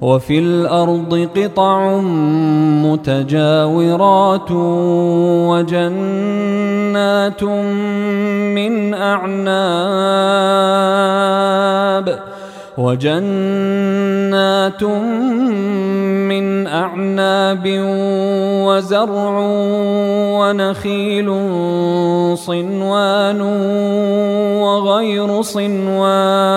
وفي الأرض قطع متجاورات وجنات من أعناب وجنات من أعناب وزرع ونخيل صنوان وغير صنوان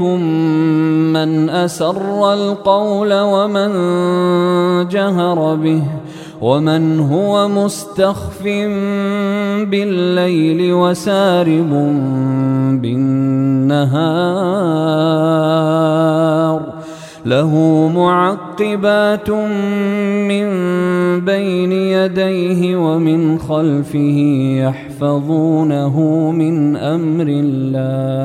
منكم من أسر القول ومن جهر به ومن هو مستخف بالليل وسارب بالنهار له معقبات من بين يديه ومن خلفه يحفظونه من أمر الله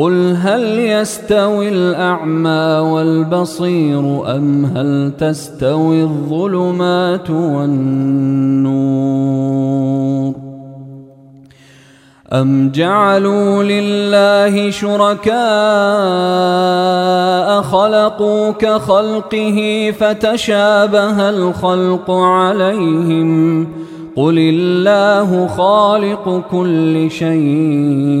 قل هل يستوي الأعمى والبصير أم هل تستوي الظلمات والنور أم جعلوا لله شركاء خلقوا كخلقه فتشابه الخلق عليهم قل الله خالق كل شيء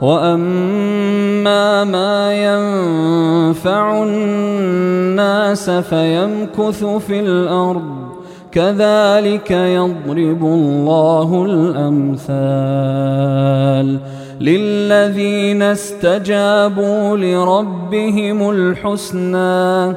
وأما ما ينفع الناس فيمكث في الأرض كذلك يضرب الله الأمثال للذين استجابوا لربهم الحسنى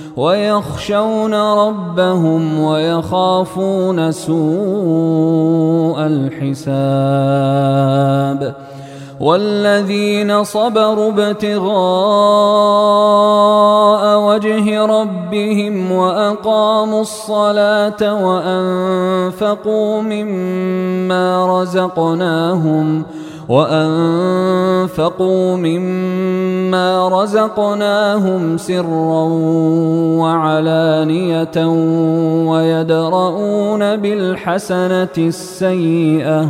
ويخشون ربهم ويخافون سوء الحساب والذين صبروا ابتغاء وجه ربهم وأقاموا الصلاة وأنفقوا مما رزقناهم وأنفقوا مما رزقناهم سرا وعلانية ويدرؤون بالحسنة السيئة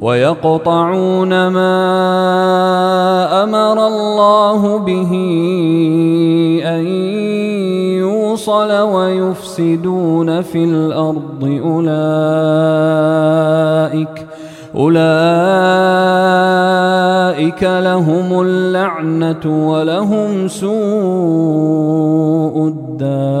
ويقطعون ما أمر الله به أن يوصل ويفسدون في الأرض أولئك أولئك لهم اللعنة ولهم سوء الدار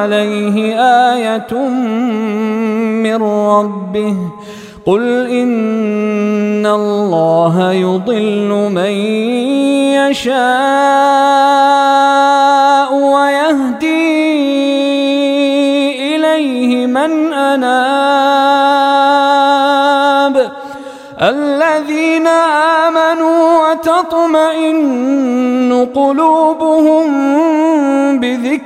عليه آية من ربه قل إن الله يضل من يشاء ويهدي إليه من أناب الذين آمنوا وتطمئن قلوبهم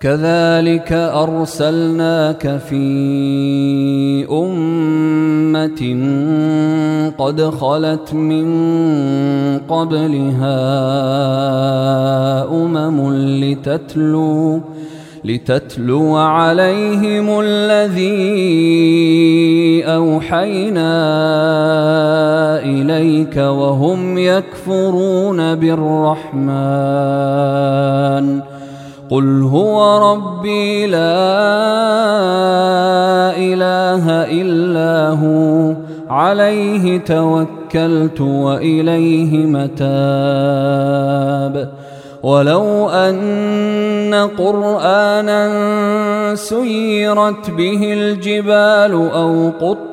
كذلك أرسلناك في أمة قد خلت من قبلها أمم لتتلو لتتلو عليهم الذي أوحينا إليك وهم يكفرون بالرحمن قل هو ربي لا اله الا هو عليه توكلت واليه متاب. ولو ان قرانا سيرت به الجبال أو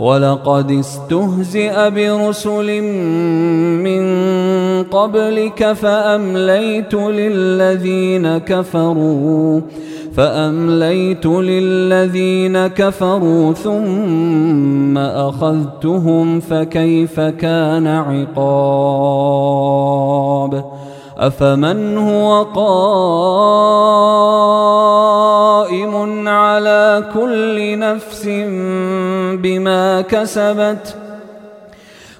ولقد استهزئ برسل من قبلك فأمليت للذين كفروا فأمليت للذين كفروا ثم أخذتهم فكيف كان عقاب؟ أفمن هو قائم على كل نفس بما كسبت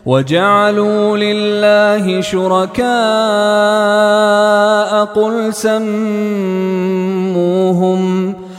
وجعلوا لله شركاء قل سموهم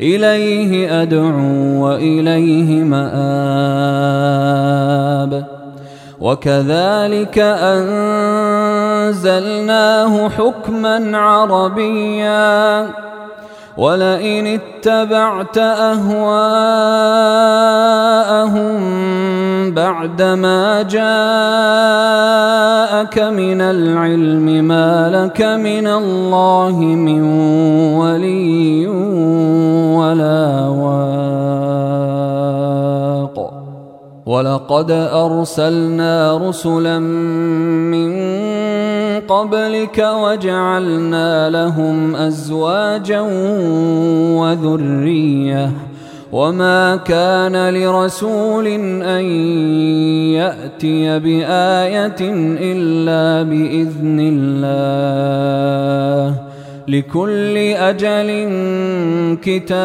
إليه أدعو وإليه مآب. وكذلك أنزلناه حكما عربيا. ولئن اتبعت أهواءهم بعدما جاءك من العلم ما لك من الله من ولي ولا واق. ولقد أرسلنا رسلا من قبلك وجعلنا لهم أزواجا وذرية. وما كان لرسول أن يأتي بآية إلا بإذن الله. لكل أجل كتاب.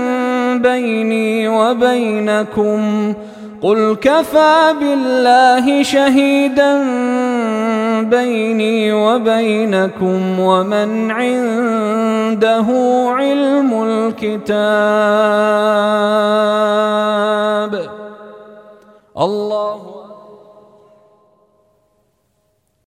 بيني وبينكم قل كفى بالله شهيدا بيني وبينكم ومن عنده علم الكتاب. الله